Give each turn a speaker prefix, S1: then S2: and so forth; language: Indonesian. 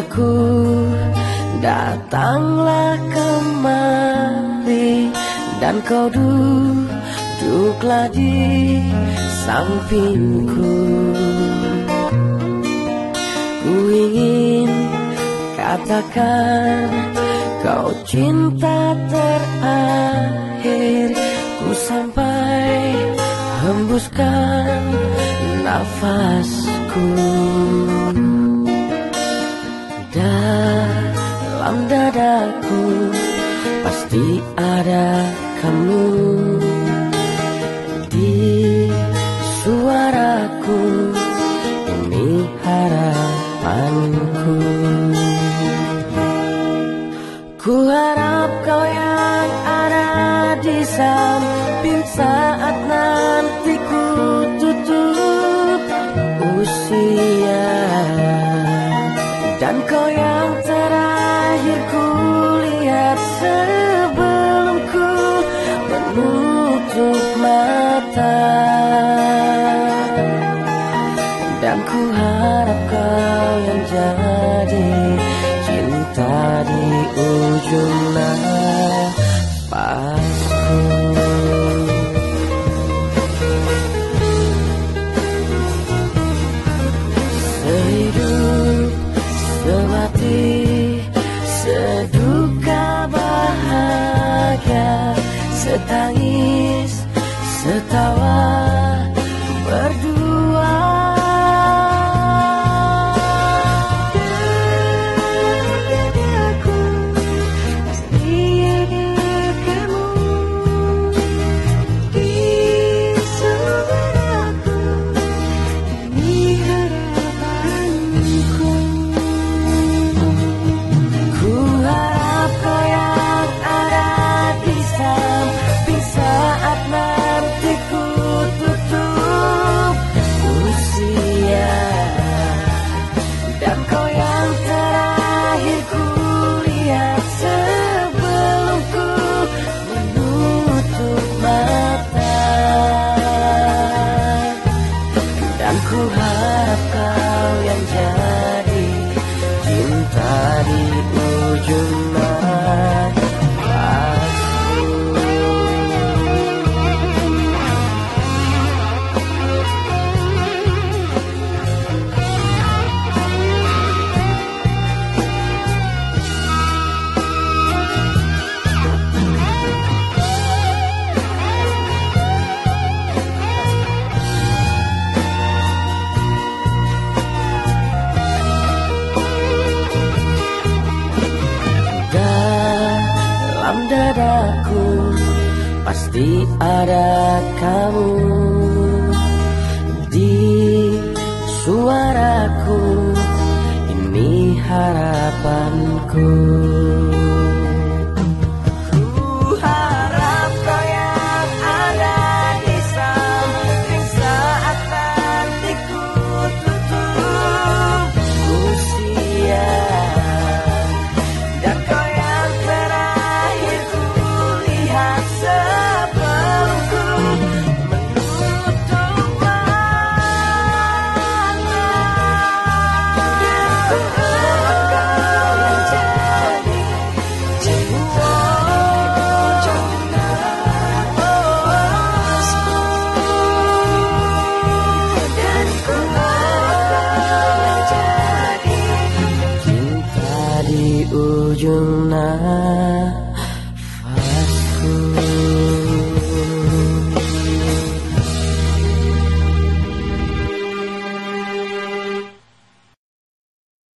S1: Cintaku datanglah kemari Dan kau duduklah di sampingku. Ku ingin katakan kau cinta terakhir. Ku sampai hembuskan nafasku dadaku pasti ada kamu Di suaraku ini harapanku. Ku harap kau yang ada di samping saat nanti ku tutup usia. Dan kau yang terakhir lihat sebelum ku menutup mata. Dan ku harap kau yang jadi cinta di ujung nafasku Setangis Setawa jadi cinta di dadaku pasti ada kamu Di suaraku. Ini harapanku harap